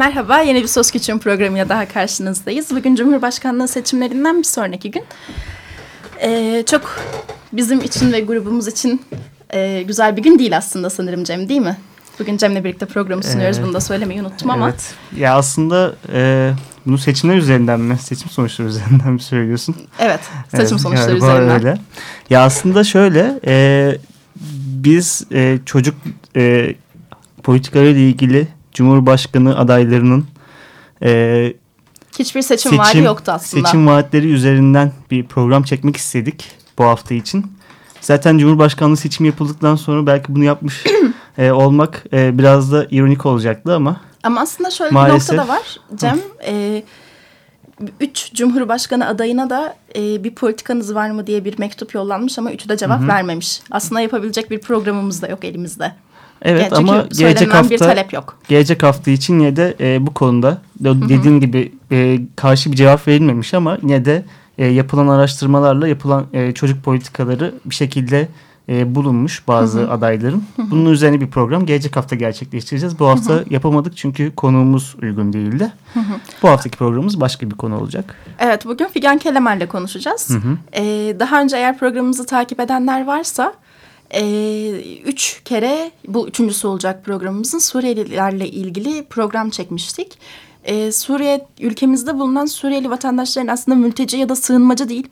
Merhaba, yeni bir Söz Küçüğün programıyla daha karşınızdayız. Bugün Cumhurbaşkanlığı seçimlerinden bir sonraki gün. Ee, çok bizim için ve grubumuz için e, güzel bir gün değil aslında sanırım Cem değil mi? Bugün Cem'le birlikte programı sunuyoruz. Evet. Bunu da söylemeyi unuttum ama. Evet. Ya aslında e, bunu seçimler üzerinden mi? Seçim sonuçları üzerinden mi söylüyorsun? Evet. Seçim evet, sonuçları üzerinden. Öyle. Ya aslında şöyle e, biz e, çocuk e, politikalarıyla ilgili Cumhurbaşkanı adaylarının e, hiçbir seçim, seçim vaadi yoktu aslında. Seçim vaatleri üzerinden bir program çekmek istedik bu hafta için. Zaten Cumhurbaşkanlığı seçimi yapıldıktan sonra belki bunu yapmış e, olmak e, biraz da ironik olacaktı ama. Ama aslında şöyle maalesef, bir nokta da var Cem. e, üç Cumhurbaşkanı adayına da e, bir politikanız var mı diye bir mektup yollanmış ama üçü de cevap Hı -hı. vermemiş. Aslında yapabilecek bir programımız da yok elimizde. Evet yani ama gelecek hafta bir talep yok. Gelecek hafta için yine de e, bu konuda dediğin gibi e, karşı bir cevap verilmemiş ama yine de e, yapılan araştırmalarla yapılan e, çocuk politikaları bir şekilde e, bulunmuş bazı hı hı. adayların. Hı hı. Bunun üzerine bir program gelecek hafta gerçekleştireceğiz. Bu hafta hı hı. yapamadık çünkü konuğumuz uygun değildi. Hı hı. Bu haftaki programımız başka bir konu olacak. Evet bugün Figen Kelemer'le konuşacağız. Hı hı. Ee, daha önce eğer programımızı takip edenler varsa e, üç kere bu üçüncüsü olacak programımızın Suriyelilerle ilgili program çekmiştik. E, Suriye ülkemizde bulunan Suriyeli vatandaşların aslında mülteci ya da sığınmacı değil.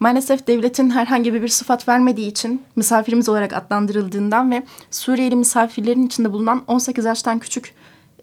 Maalesef devletin herhangi bir sıfat vermediği için misafirimiz olarak adlandırıldığından ve Suriyeli misafirlerin içinde bulunan 18 yaştan küçük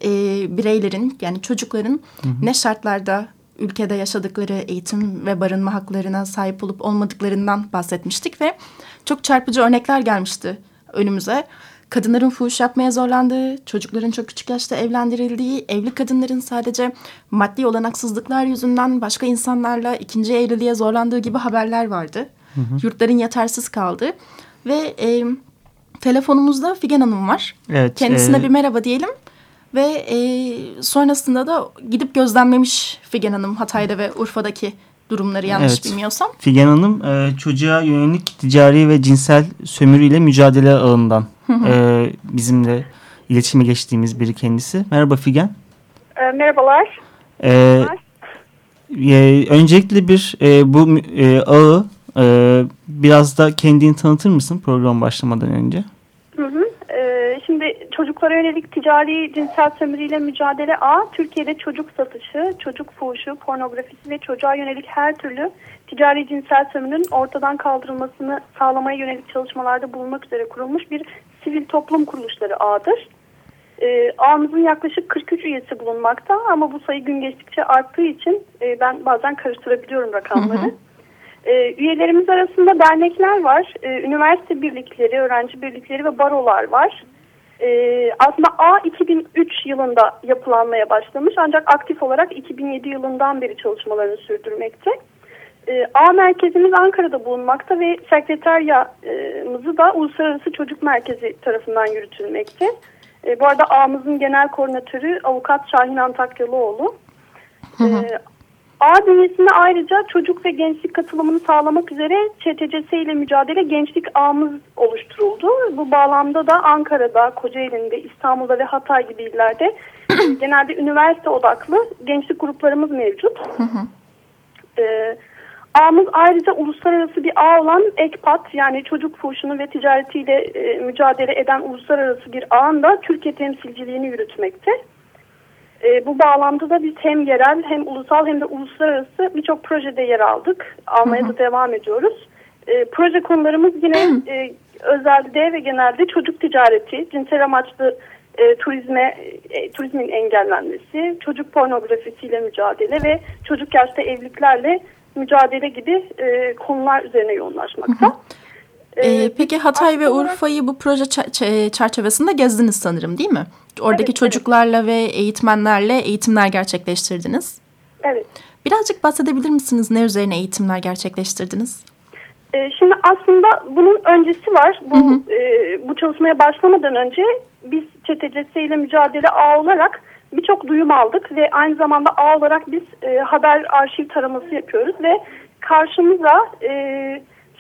e, bireylerin yani çocukların hı hı. ne şartlarda ülkede yaşadıkları eğitim ve barınma haklarına sahip olup olmadıklarından bahsetmiştik ve çok çarpıcı örnekler gelmişti önümüze. Kadınların fuhuş yapmaya zorlandığı, çocukların çok küçük yaşta evlendirildiği, evli kadınların sadece maddi olanaksızlıklar yüzünden başka insanlarla ikinci evliliğe zorlandığı gibi haberler vardı. Hı hı. Yurtların yetersiz kaldı ve e, telefonumuzda Figen Hanım var. Evet, Kendisine e... bir merhaba diyelim. Ve e, sonrasında da gidip gözlemlemiş Figen Hanım Hatay'da ve Urfa'daki durumları yanlış evet. bilmiyorsam. Figen Hanım e, çocuğa yönelik ticari ve cinsel sömürüyle mücadele ağından e, bizimle iletişime geçtiğimiz biri kendisi. Merhaba Figen. E, merhabalar. E, e, öncelikle bir e, bu e, ağı e, biraz da kendini tanıtır mısın program başlamadan önce? Çocuklara yönelik ticari cinsel sömürüyle mücadele A, Türkiye'de çocuk satışı, çocuk fuhuşu, pornografisi ve çocuğa yönelik her türlü ticari cinsel sömürünün ortadan kaldırılmasını sağlamaya yönelik çalışmalarda bulunmak üzere kurulmuş bir sivil toplum kuruluşları ağdır. E, ağımızın yaklaşık 43 üyesi bulunmakta ama bu sayı gün geçtikçe arttığı için e, ben bazen karıştırabiliyorum rakamları. Hı hı. E, üyelerimiz arasında dernekler var, e, üniversite birlikleri, öğrenci birlikleri ve barolar var. Ee, aslında A 2003 yılında yapılanmaya başlamış ancak aktif olarak 2007 yılından beri çalışmalarını sürdürmekte. Ee, A merkezimiz Ankara'da bulunmakta ve sekreteryamızı da Uluslararası Çocuk Merkezi tarafından yürütülmekte. Ee, bu arada A'mızın genel koordinatörü avukat Şahin Antakyalıoğlu. Hı hı. A bünyesinde ayrıca çocuk ve gençlik katılımını sağlamak üzere ÇTCS ile mücadele gençlik ağımız oluşturuldu. Bu bağlamda da Ankara'da, Kocaeli'nde, İstanbul'da ve Hatay gibi illerde genelde üniversite odaklı gençlik gruplarımız mevcut. Ee, ağımız ayrıca uluslararası bir ağ olan EKPAT yani çocuk fuhuşunu ve ticaretiyle e, mücadele eden uluslararası bir ağın da Türkiye temsilciliğini yürütmekte. E, bu bağlamda da biz hem yerel hem ulusal hem de uluslararası birçok projede yer aldık. Almaya da devam ediyoruz. E, proje konularımız yine e, özelde ve genelde çocuk ticareti, cinsel amaçlı e, turizme e, turizmin engellenmesi, çocuk pornografisiyle mücadele ve çocuk yaşta evliliklerle mücadele gibi e, konular üzerine yoğunlaşmakta. Ee, peki Hatay ve Urfa'yı bu proje çerçevesinde gezdiniz sanırım değil mi? Oradaki evet, çocuklarla evet. ve eğitmenlerle eğitimler gerçekleştirdiniz. Evet. Birazcık bahsedebilir misiniz? Ne üzerine eğitimler gerçekleştirdiniz? Ee, şimdi aslında bunun öncesi var. Bu, hı hı. E, bu çalışmaya başlamadan önce biz ÇTCS ile mücadele ağ olarak birçok duyum aldık ve aynı zamanda ağ olarak biz e, haber arşiv taraması yapıyoruz ve karşımıza e,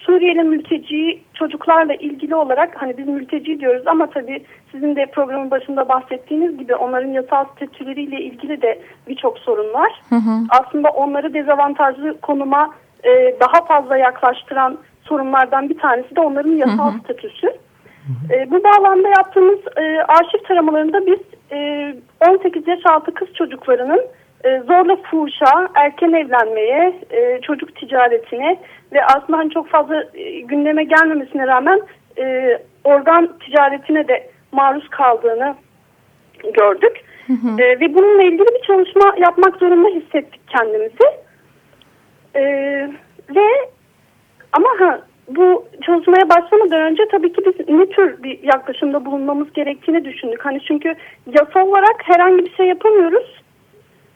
Suriyeli mülteci çocuklarla ilgili olarak hani biz mülteci diyoruz ama tabii sizin de programın başında bahsettiğiniz gibi onların yasal statüleriyle ilgili de birçok sorun var. Hı hı. Aslında onları dezavantajlı konuma e, daha fazla yaklaştıran sorunlardan bir tanesi de onların yasal hı hı. statüsü. E, bu bağlamda yaptığımız e, arşiv taramalarında biz e, 18 yaş altı kız çocuklarının zorla fuhuşa, erken evlenmeye, e, çocuk ticaretine ve aslında hani çok fazla e, gündeme gelmemesine rağmen e, organ ticaretine de maruz kaldığını gördük. Hı hı. E, ve bununla ilgili bir çalışma yapmak zorunda hissettik kendimizi. E, ve ama ha, bu çalışmaya başlamadan önce tabii ki biz ne tür bir yaklaşımda bulunmamız gerektiğini düşündük. Hani çünkü yasal olarak herhangi bir şey yapamıyoruz.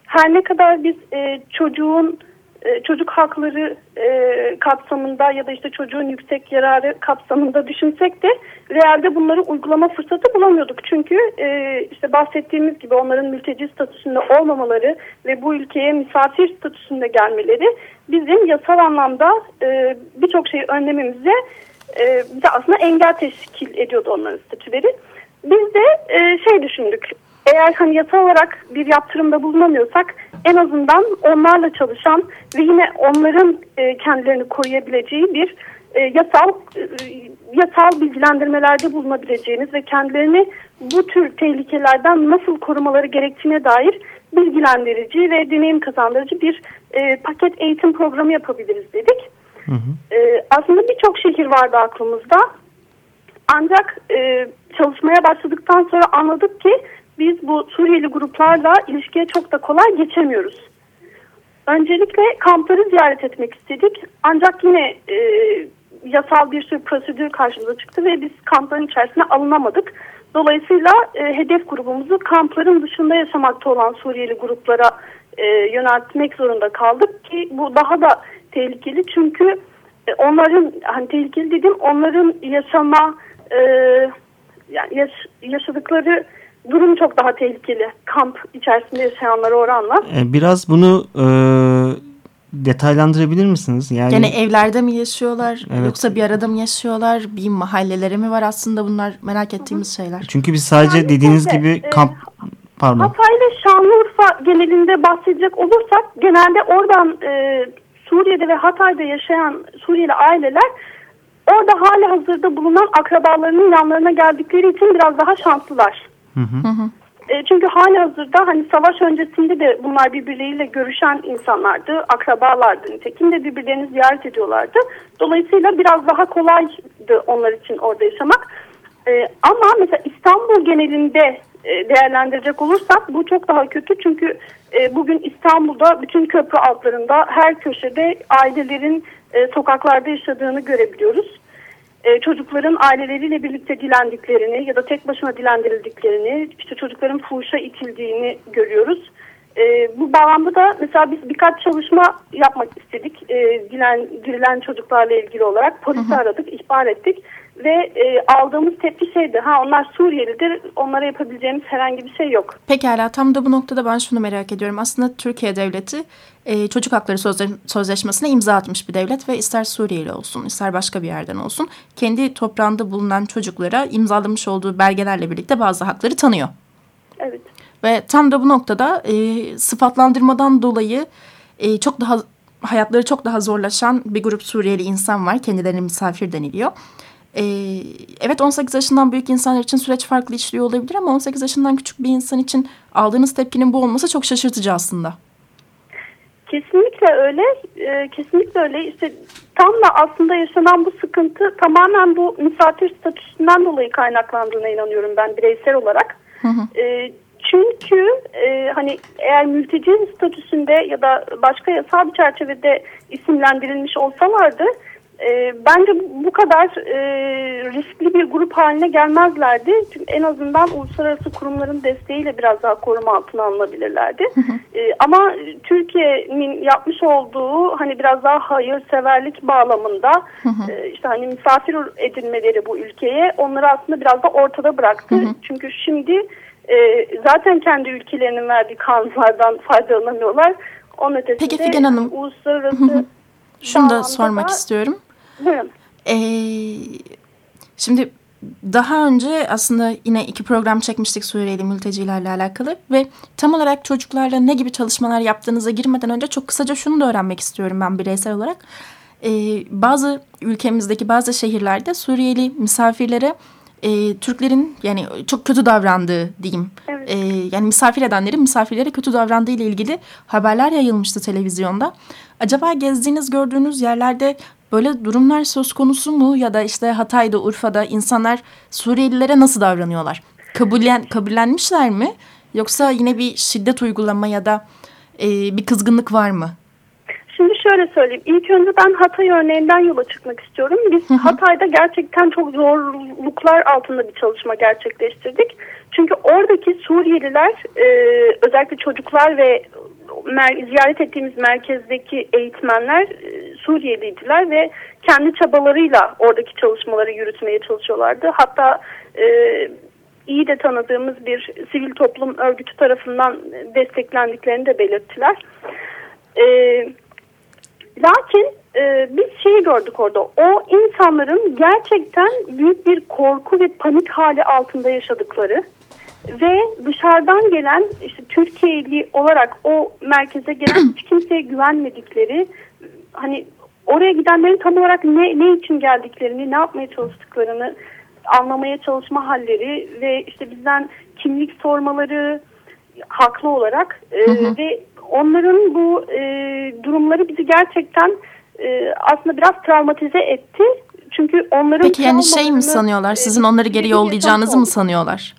Her ne kadar biz e, çocuğun e, çocuk hakları e, kapsamında ya da işte çocuğun yüksek yararı kapsamında düşünsek de realde bunları uygulama fırsatı bulamıyorduk. Çünkü e, işte bahsettiğimiz gibi onların mülteci statüsünde olmamaları ve bu ülkeye misafir statüsünde gelmeleri bizim yasal anlamda e, birçok şeyi önlememize e, bize aslında engel teşkil ediyordu onların statüleri. Biz de e, şey düşündük eğer hani yasal olarak bir yaptırımda bulunamıyorsak en azından onlarla çalışan ve yine onların e, kendilerini koruyabileceği bir e, yasal e, yasal bilgilendirmelerde bulunabileceğiniz ve kendilerini bu tür tehlikelerden nasıl korumaları gerektiğine dair bilgilendirici ve deneyim kazandırıcı bir e, paket eğitim programı yapabiliriz dedik. Hı hı. E, aslında birçok şehir vardı aklımızda. Ancak e, çalışmaya başladıktan sonra anladık ki biz bu Suriyeli gruplarla ilişkiye çok da kolay geçemiyoruz. Öncelikle kampları ziyaret etmek istedik. Ancak yine e, yasal bir sürü prosedür karşımıza çıktı ve biz kampların içerisine alınamadık. Dolayısıyla e, hedef grubumuzu kampların dışında yaşamakta olan Suriyeli gruplara e, yöneltmek zorunda kaldık ki bu daha da tehlikeli çünkü e, onların hani tehlikeli dedim onların yaşama e, yani yaş, yaşadıkları durum çok daha tehlikeli kamp içerisinde yaşayanlara oranla. E, biraz bunu e, detaylandırabilir misiniz? Yani yani evlerde mi yaşıyorlar evet. yoksa bir arada mı yaşıyorlar? Bir mahalleleri mi var aslında bunlar merak ettiğimiz şeyler. Çünkü biz sadece yani dediğiniz de, gibi e, kamp pardon. Hatay ve Şanlıurfa genelinde bahsedecek olursak genelde oradan e, Suriye'de ve Hatay'da yaşayan Suriyeli aileler orada hali hazırda bulunan akrabalarının yanlarına geldikleri için biraz daha şanslılar. Hı hı. E, çünkü hali hazırda hani savaş öncesinde de bunlar birbirleriyle görüşen insanlardı, akrabalardı. Nitekim de birbirlerini ziyaret ediyorlardı. Dolayısıyla biraz daha kolaydı onlar için orada yaşamak. E, ama mesela İstanbul genelinde e, değerlendirecek olursak bu çok daha kötü. Çünkü bugün İstanbul'da bütün köprü altlarında her köşede ailelerin sokaklarda yaşadığını görebiliyoruz e, çocukların aileleriyle birlikte dilendiklerini ya da tek başına dilendirildiklerini, işte çocukların fuhuşa itildiğini görüyoruz. E, bu bağlamda da mesela biz birkaç çalışma yapmak istedik. E, dilen, dirilen çocuklarla ilgili olarak polisi aradık, ihbar ettik ve e, aldığımız tepki şeydi. Ha onlar Suriyelidir. Onlara yapabileceğimiz herhangi bir şey yok. Pekala tam da bu noktada ben şunu merak ediyorum. Aslında Türkiye devleti e, çocuk hakları sözle sözleşmesine imza atmış bir devlet ve ister Suriyeli olsun ister başka bir yerden olsun kendi toprağında bulunan çocuklara imzalamış olduğu belgelerle birlikte bazı hakları tanıyor. Evet. Ve tam da bu noktada e, sıfatlandırmadan dolayı e, çok daha hayatları çok daha zorlaşan bir grup Suriyeli insan var. Kendilerine misafir deniliyor. Ee, evet 18 yaşından büyük insanlar için süreç farklı işliyor olabilir ama 18 yaşından küçük bir insan için aldığınız tepkinin bu olması çok şaşırtıcı aslında. Kesinlikle öyle. Ee, kesinlikle öyle. İşte tam da aslında yaşanan bu sıkıntı tamamen bu misafir statüsünden dolayı kaynaklandığına inanıyorum ben bireysel olarak. Hı hı. Ee, çünkü e, hani eğer mülteci statüsünde ya da başka yasal bir çerçevede isimlendirilmiş olsalardı e, bence bu kadar e, riskli bir grup haline gelmezlerdi. Çünkü en azından uluslararası kurumların desteğiyle biraz daha koruma altına alınabilirlerdi. E, ama Türkiye'nin yapmış olduğu hani biraz daha hayırseverlik bağlamında e, işte hani misafir edilmeleri bu ülkeye onları aslında biraz da ortada bıraktı. Çünkü şimdi e, zaten kendi ülkelerinin verdiği kanunlardan faydalanamıyorlar. Onun ötesinde Peki Figen Hanım. uluslararası Şunu da sormak istiyorum. Buyurun. Ee, şimdi daha önce aslında yine iki program çekmiştik Suriyeli mültecilerle alakalı ve tam olarak çocuklarla ne gibi çalışmalar yaptığınıza girmeden önce çok kısaca şunu da öğrenmek istiyorum ben bireysel olarak. Ee, bazı ülkemizdeki bazı şehirlerde Suriyeli misafirlere e, Türklerin yani çok kötü davrandığı diyeyim. Evet. E, yani misafir edenlerin misafirlere kötü davrandığı ile ilgili haberler yayılmıştı televizyonda. Acaba gezdiğiniz gördüğünüz yerlerde böyle durumlar söz konusu mu ya da işte Hatay'da Urfa'da insanlar Suriyelilere nasıl davranıyorlar? Kabullen, kabullenmişler mi? Yoksa yine bir şiddet uygulama ya da e, bir kızgınlık var mı? Şimdi şöyle söyleyeyim. İlk önce ben Hatay örneğinden yola çıkmak istiyorum. Biz Hatay'da gerçekten çok zorluklar altında bir çalışma gerçekleştirdik. Çünkü oradaki Suriyeliler e, özellikle çocuklar ve ziyaret ettiğimiz merkezdeki eğitmenler e, Suriyeliydiler ve kendi çabalarıyla oradaki çalışmaları yürütmeye çalışıyorlardı. Hatta e, iyi de tanıdığımız bir sivil toplum örgütü tarafından desteklendiklerini de belirttiler. Evet Lakin e, biz şeyi gördük orada. O insanların gerçekten büyük bir korku ve panik hali altında yaşadıkları ve dışarıdan gelen işte Türkiye'li olarak o merkeze gelen hiç kimseye güvenmedikleri hani oraya gidenlerin tam olarak ne, ne için geldiklerini, ne yapmaya çalıştıklarını anlamaya çalışma halleri ve işte bizden kimlik sormaları haklı olarak e, hı hı. ve onların bu e, durumları bizi gerçekten e, aslında biraz travmatize etti. Çünkü onların Peki yani şey mi sanıyorlar? E, Sizin onları geri yollayacağınızı mı sanıyorlar?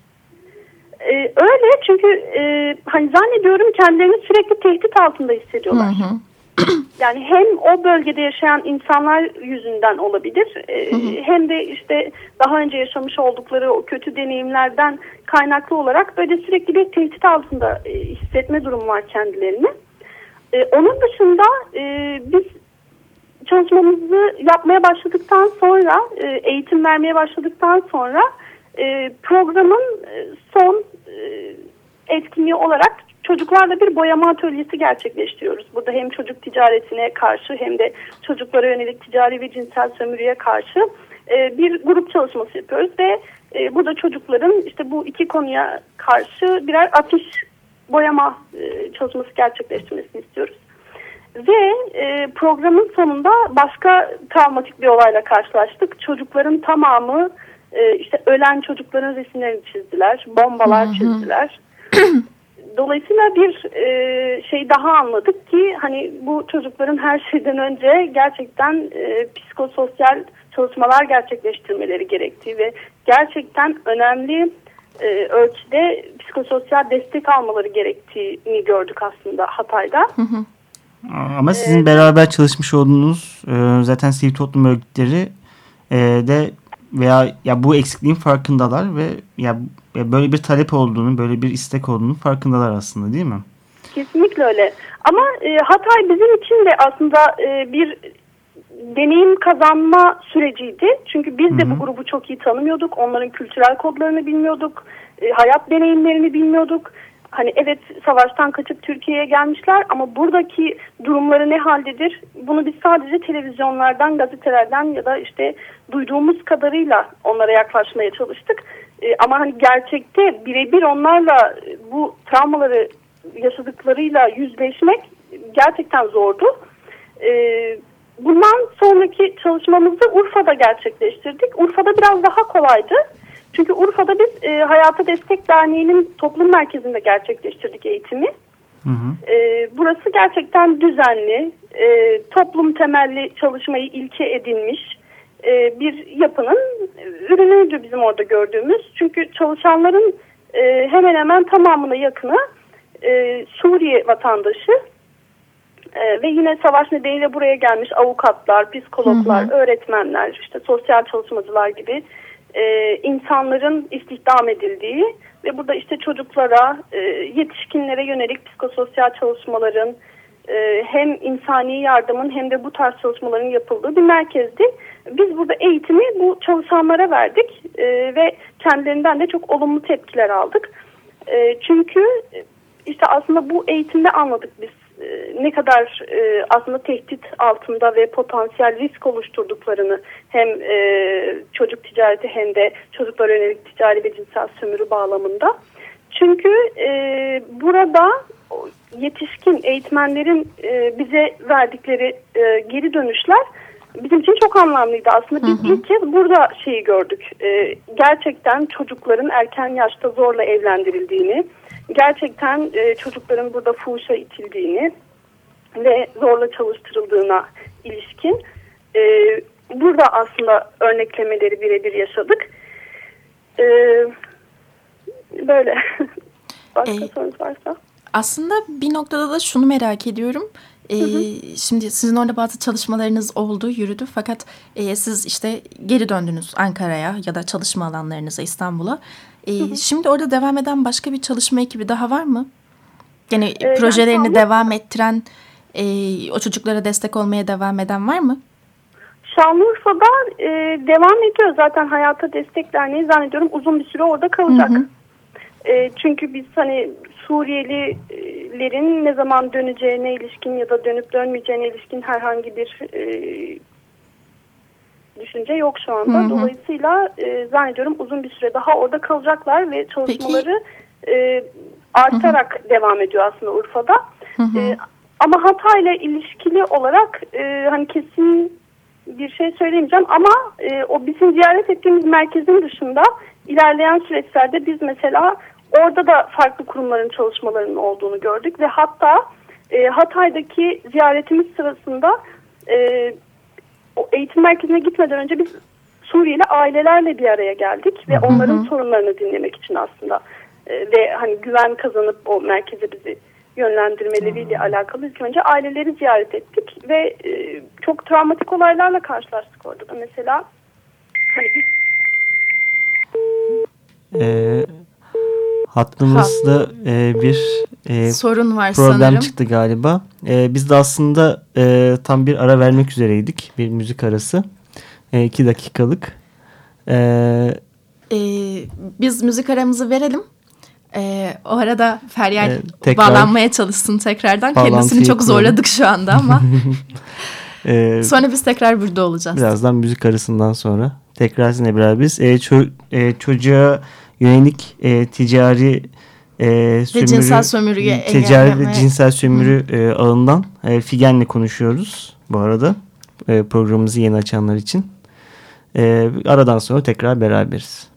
Ee, öyle çünkü e, hani zannediyorum kendilerini sürekli tehdit altında hissediyorlar. Hı hı. yani hem o bölgede yaşayan insanlar yüzünden olabilir e, hı hı. hem de işte daha önce yaşamış oldukları o kötü deneyimlerden kaynaklı olarak böyle sürekli bir tehdit altında e, hissetme durumu var kendilerini. E, onun dışında e, biz çalışmamızı yapmaya başladıktan sonra e, eğitim vermeye başladıktan sonra e, programın son e, etkinliği olarak çocuklarla bir boyama atölyesi gerçekleştiriyoruz. Burada hem çocuk ticaretine karşı hem de çocuklara yönelik ticari ve cinsel sömürüye karşı e, bir grup çalışması yapıyoruz ve e, burada çocukların işte bu iki konuya karşı birer afiş boyama e, çalışması gerçekleştirmesini istiyoruz. Ve e, programın sonunda başka travmatik bir olayla karşılaştık. Çocukların tamamı e, işte ölen çocukların resimlerini çizdiler, bombalar çizdiler. Dolayısıyla bir e, şey daha anladık ki hani bu çocukların her şeyden önce gerçekten e, psikososyal çalışmalar gerçekleştirmeleri gerektiği ve gerçekten önemli e, ölçüde psikososyal destek almaları gerektiğini gördük aslında Hatay'da. Hı hı. Ama sizin ee, beraber çalışmış olduğunuz e, zaten sivil toplum örgütleri e, de veya ya bu eksikliğin farkındalar ve ya böyle bir talep olduğunu, böyle bir istek olduğunu farkındalar aslında değil mi? Kesinlikle öyle. Ama e, Hatay bizim için de aslında e, bir deneyim kazanma süreciydi. Çünkü biz de Hı -hı. bu grubu çok iyi tanımıyorduk. Onların kültürel kodlarını bilmiyorduk. E, hayat deneyimlerini bilmiyorduk. Hani evet savaştan kaçıp Türkiye'ye gelmişler ama buradaki durumları ne haldedir? Bunu biz sadece televizyonlardan, gazetelerden ya da işte duyduğumuz kadarıyla onlara yaklaşmaya çalıştık. E, ama hani gerçekte birebir onlarla bu travmaları yaşadıklarıyla yüzleşmek gerçekten zordu. E, bundan sonraki çalışmamızı Urfa'da gerçekleştirdik. Urfa'da biraz daha kolaydı. Çünkü Urfa'da biz e, Hayata Destek Derneği'nin toplum merkezinde gerçekleştirdik eğitimi. Hı hı. E, burası gerçekten düzenli, e, toplum temelli çalışmayı ilke edinmiş e, bir yapının ürünüydü bizim orada gördüğümüz. Çünkü çalışanların e, hemen hemen tamamına yakını e, Suriye vatandaşı E, ve yine savaş nedeniyle buraya gelmiş avukatlar, psikologlar, hı hı. öğretmenler, işte sosyal çalışmacılar gibi e, insanların istihdam edildiği ve burada işte çocuklara, e, yetişkinlere yönelik psikososyal çalışmaların e, hem insani yardımın hem de bu tarz çalışmaların yapıldığı bir merkezdi. Biz burada eğitimi bu çalışanlara verdik e, ve kendilerinden de çok olumlu tepkiler aldık. E, çünkü işte aslında bu eğitimde anladık biz e, ne kadar e, aslında tehdit altında ve potansiyel risk oluşturduklarını hem e, çocuk ticareti hem de çocuklara yönelik ticari ve cinsel sömürü bağlamında. Çünkü e, burada yetişkin eğitmenlerin e, bize verdikleri e, geri dönüşler bizim için çok anlamlıydı aslında. Biz hı hı. ilk kez burada şeyi gördük. E, gerçekten çocukların erken yaşta zorla evlendirildiğini, gerçekten e, çocukların burada fuhuşa itildiğini ve zorla çalıştırıldığına ilişkin e, burada aslında örneklemeleri birebir yaşadık. E, böyle. Başka ee, sorunuz varsa. Aslında bir noktada da şunu merak ediyorum. Ee, Şimdi sizin orada bazı çalışmalarınız oldu, yürüdü. Fakat e, siz işte geri döndünüz Ankara'ya ya da çalışma alanlarınıza İstanbul'a. E, Şimdi orada devam eden başka bir çalışma ekibi daha var mı? Yani ee, projelerini yani, devam ettiren, e, o çocuklara destek olmaya devam eden var mı? Şanlıurfa'da e, devam ediyor zaten Hayata Destek Derneği zannediyorum uzun bir süre orada kalacak. Hı hı. E, çünkü biz hani Suriyelilerin ne zaman döneceğine ilişkin ya da dönüp dönmeyeceğine ilişkin herhangi bir e, düşünce yok şu anda. Hı hı. Dolayısıyla e, zannediyorum uzun bir süre daha orada kalacaklar ve çalışmaları e, artarak hı hı. devam ediyor aslında Urfa'da. Hı hı. E, ama Hatay'la ilişkili olarak e, hani kesin bir şey söyleyemeyeceğim ama e, o bizim ziyaret ettiğimiz merkezin dışında ilerleyen süreçlerde biz mesela Orada da farklı kurumların çalışmalarının olduğunu gördük ve hatta e, Hatay'daki ziyaretimiz sırasında e, o eğitim merkezine gitmeden önce biz Suriyeli ailelerle bir araya geldik ve onların hı hı. sorunlarını dinlemek için aslında e, ve hani güven kazanıp o merkeze bizi yönlendirmeleriyle hı. alakalı ilk önce aileleri ziyaret ettik ve e, çok travmatik olaylarla karşılaştık orada da mesela hani biz ee, Hattımızda e, bir e, sorun var problem sanırım. çıktı galiba. E, biz de aslında e, tam bir ara vermek üzereydik. Bir müzik arası. E, iki dakikalık. E, e, biz müzik aramızı verelim. E, o arada Feryal e, tekrar, bağlanmaya çalışsın tekrardan. Kendisini çok zorladık şu anda ama. e, sonra biz tekrar burada olacağız. Birazdan müzik arasından sonra tekrar sizinle beraberiz. E, ço e, çocuğa yönelik e, ticari e, sömürü, ve cinsel sömürüye ticari ve cinsel sömürü e, ağından e, Figen'le konuşuyoruz bu arada e, programımızı yeni açanlar için. E, aradan sonra tekrar beraberiz.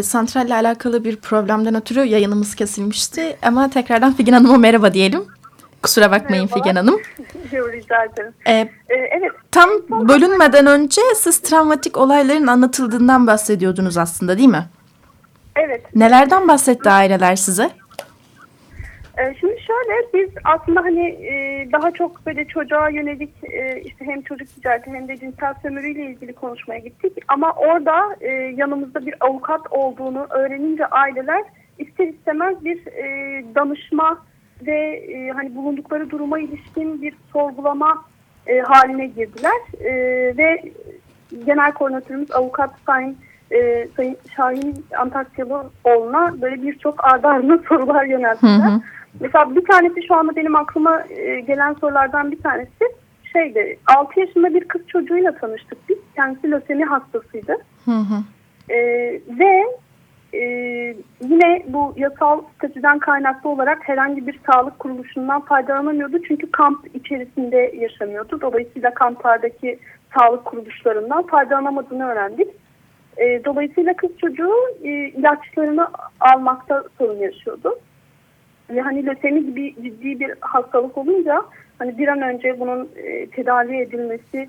E, santralle alakalı bir problemden ötürü yayınımız kesilmişti. Ama tekrardan Figen Hanım'a merhaba diyelim. Kusura bakmayın Merhaba. Figen Hanım. Rica ederim. E, Ee, evet, tam bölünmeden önce siz travmatik olayların anlatıldığından bahsediyordunuz aslında değil mi? evet. Nelerden bahsetti aileler size? Ee, şimdi şöyle, biz aslında hani e, daha çok böyle çocuğa yönelik e, işte hem çocuk ticareti hem de cinsel sömürüyle ilgili konuşmaya gittik. Ama orada e, yanımızda bir avukat olduğunu öğrenince aileler ister istemez bir danışma ve hani bulundukları duruma ilişkin bir sorgulama haline girdiler. Ve genel koordinatörümüz avukat Sayın e, Sayın Şahin Antakyalıoğlu'na böyle birçok ardı ardına sorular yönelttiler. Mesela bir tanesi şu anda benim aklıma e, gelen sorulardan bir tanesi şeydi 6 yaşında bir kız çocuğuyla tanıştık biz. Kendisi lösemi hastasıydı. Hı hı. E, ve e, yine bu yasal statüden kaynaklı olarak herhangi bir sağlık kuruluşundan faydalanamıyordu. Çünkü kamp içerisinde yaşamıyordu. Dolayısıyla kamplardaki sağlık kuruluşlarından faydalanamadığını öğrendik. E, dolayısıyla kız çocuğu e, ilaçlarını almakta sorun yaşıyordu. Hani lösemi gibi ciddi bir hastalık olunca hani bir an önce bunun e, tedavi edilmesi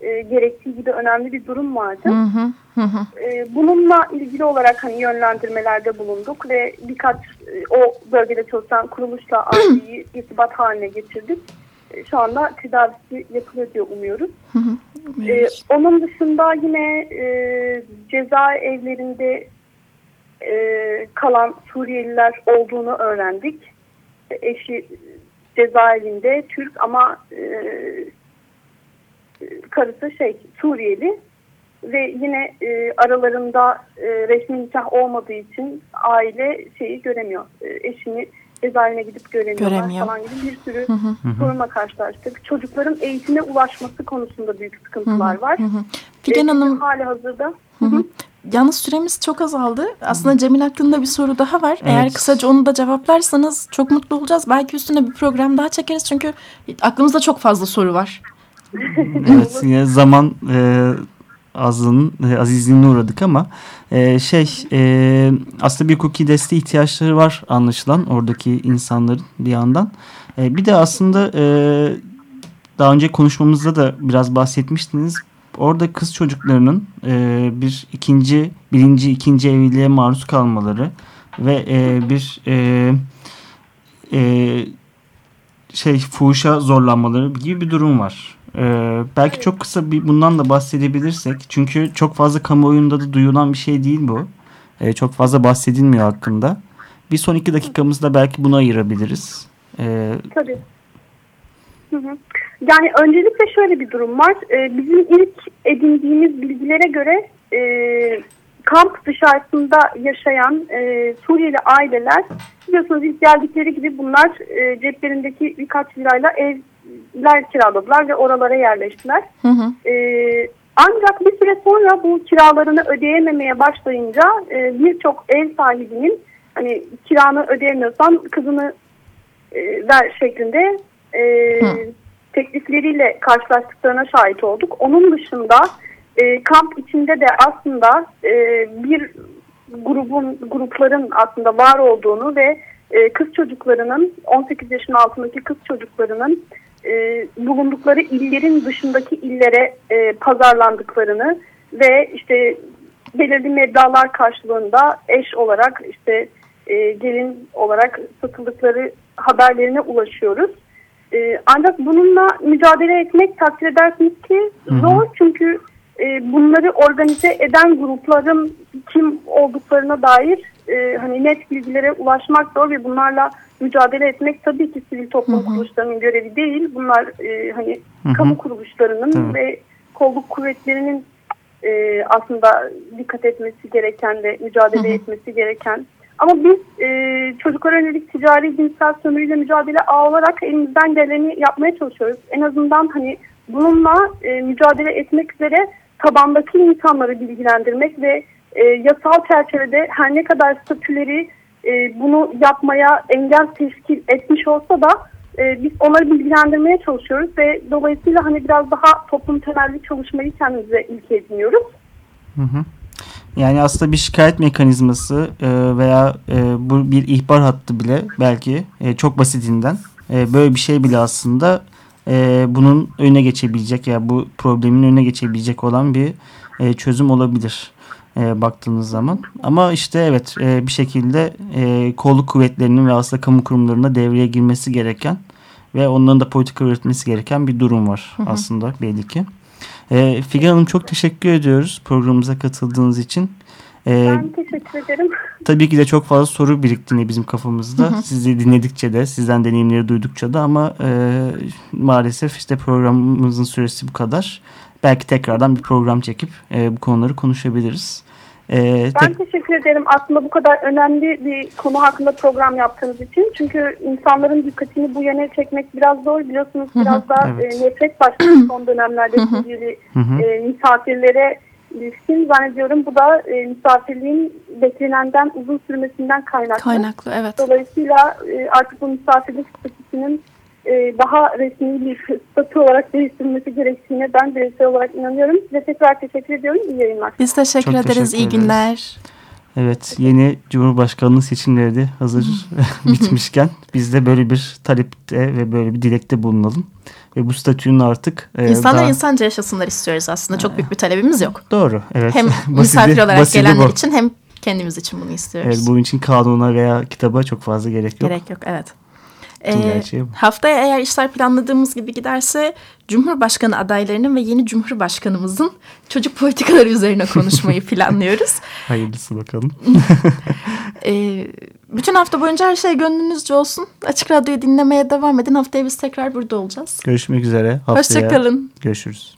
e, gerektiği gibi önemli bir durum vardı. Hı hı. Hı. E, bununla ilgili olarak hani yönlendirmelerde bulunduk ve birkaç e, o bölgede çalışan kuruluşla aileyi irtibat haline getirdik. E, şu anda tedavisi yapılıyor diye umuyoruz. Hı hı. Ee, onun dışında yine e, cezaevlerinde e, kalan Suriyeliler olduğunu öğrendik. Eşi cezaevinde Türk ama e, karısı şey Suriyeli ve yine e, aralarında e, resmi nikah olmadığı için aile şeyi göremiyor. E, eşini cezaevine gidip göremiyorlar Göremiyor. falan gibi bir sürü Hı hı. sorunla karşılaştık. Çocukların eğitime ulaşması konusunda büyük sıkıntılar var. Hı hı. Figen Ee, Hanım hali hazırda. Hı hı. Yalnız süremiz çok azaldı. Aslında Cemil hakkında bir soru daha var. Eğer Evet. kısaca onu da cevaplarsanız çok mutlu olacağız. Belki üstüne bir program daha çekeriz çünkü aklımızda çok fazla soru var. Evet yine zaman e, azlığının e, azizliğine uğradık ama e, şey e, aslında bir hukuki desteğe ihtiyaçları var anlaşılan oradaki insanların bir yandan. E, bir de aslında e, daha önce konuşmamızda da biraz bahsetmiştiniz. Orada kız çocuklarının e, bir ikinci, birinci, ikinci evliliğe maruz kalmaları ve e, bir e, e, şey fuhuşa zorlanmaları gibi bir durum var. Ee, belki çok kısa bir bundan da bahsedebilirsek. Çünkü çok fazla kamuoyunda da duyulan bir şey değil bu. Ee, çok fazla bahsedilmiyor hakkında. Bir son iki dakikamızda belki buna ayırabiliriz. Ee, Tabii. Hı hı. Yani öncelikle şöyle bir durum var. Ee, bizim ilk edindiğimiz bilgilere göre e, kamp dışarısında yaşayan e, Suriyeli aileler biliyorsunuz ilk geldikleri gibi bunlar e, ceplerindeki birkaç lirayla evler kiraladılar ve oralara yerleştiler. Hı hı. Ee, ancak bir süre sonra bu kiralarını ödeyememeye başlayınca e, birçok ev sahibinin hani kiranı ödeyemiyorsan kızını e, ver şeklinde e, Hı. teklifleriyle karşılaştıklarına şahit olduk. Onun dışında e, kamp içinde de aslında e, bir grubun grupların aslında var olduğunu ve e, kız çocuklarının 18 yaşın altındaki kız çocuklarının e, bulundukları illerin dışındaki illere e, pazarlandıklarını ve işte belirli meblalar karşılığında eş olarak işte e, gelin olarak satıldıkları haberlerine ulaşıyoruz. E, ancak bununla mücadele etmek takdir edersiniz ki zor çünkü e, bunları organize eden grupların kim olduklarına dair e, hani net bilgilere ulaşmak zor ve bunlarla mücadele etmek tabii ki sivil toplum kuruluşlarının görevi değil. Bunlar e, hani Hı hı. kamu kuruluşlarının Tabii. ve kolluk kuvvetlerinin e, aslında dikkat etmesi gereken ve mücadele etmesi gereken. Ama biz e, çocuklara yönelik ticari cinsel sömürüyle mücadele ağı olarak elimizden geleni yapmaya çalışıyoruz. En azından hani bununla e, mücadele etmek üzere tabandaki insanları bilgilendirmek ve e, yasal çerçevede her ne kadar statüleri e, bunu yapmaya engel teşkil etmiş olsa da e, biz onları bilgilendirmeye çalışıyoruz ve dolayısıyla hani biraz daha toplum temelli çalışmayı kendimize ilke ediniyoruz. Hı hı. Yani aslında bir şikayet mekanizması e, veya e, bu bir ihbar hattı bile belki e, çok basitinden e, böyle bir şey bile aslında e, bunun önüne geçebilecek ya yani bu problemin önüne geçebilecek olan bir e, çözüm olabilir e, baktığınız zaman. Ama işte evet e, bir şekilde e, kolluk kuvvetlerinin ve aslında kamu kurumlarında devreye girmesi gereken ve onların da politika üretmesi gereken bir durum var hı hı. aslında belli ki. E, Figen Hanım çok teşekkür ediyoruz programımıza katıldığınız için. E, ben teşekkür ederim. Tabii ki de çok fazla soru biriktiğini bizim kafamızda. Hı hı. Sizi dinledikçe de, sizden deneyimleri duydukça da ama e, maalesef işte programımızın süresi bu kadar. Belki tekrardan bir program çekip e, bu konuları konuşabiliriz. Ee, ben tek... teşekkür ederim aslında bu kadar önemli bir konu hakkında program yaptığınız için. Çünkü insanların dikkatini bu yöne çekmek biraz zor biliyorsunuz. Biraz daha evet. e, nefret başladı son dönemlerde Suriyeli e, misafirlere ilişkin zannediyorum. Bu da e, misafirliğin beklenenden uzun sürmesinden kaynaklı. Kaynaklı evet. Dolayısıyla e, artık bu misafirlik statüsünün daha resmi bir statü olarak değiştirilmesi gerektiğine ben bireysel olarak inanıyorum. Size tekrar teşekkür ediyorum. İyi yayınlar. Biz teşekkür Çok ederiz. Teşekkür İyi günler. Evet yeni Cumhurbaşkanlığı seçimleri de hazır bitmişken biz de böyle bir talepte ve böyle bir dilekte bulunalım. Ve bu statünün artık... E, İnsanlar daha... insanca yaşasınlar istiyoruz aslında. Çok büyük bir talebimiz yok. Doğru evet. Hem misafir olarak gelenler bu. için hem kendimiz için bunu istiyoruz. Evet bunun için kanuna veya kitaba çok fazla gerek yok. Gerek yok evet. E, haftaya eğer işler planladığımız gibi giderse Cumhurbaşkanı adaylarının ve yeni Cumhurbaşkanımızın çocuk politikaları üzerine konuşmayı planlıyoruz. Hayırlısı bakalım. e, bütün hafta boyunca her şey gönlünüzce olsun. Açık Radyo'yu dinlemeye devam edin. Haftaya biz tekrar burada olacağız. Görüşmek üzere. Haftaya Hoşçakalın. Görüşürüz.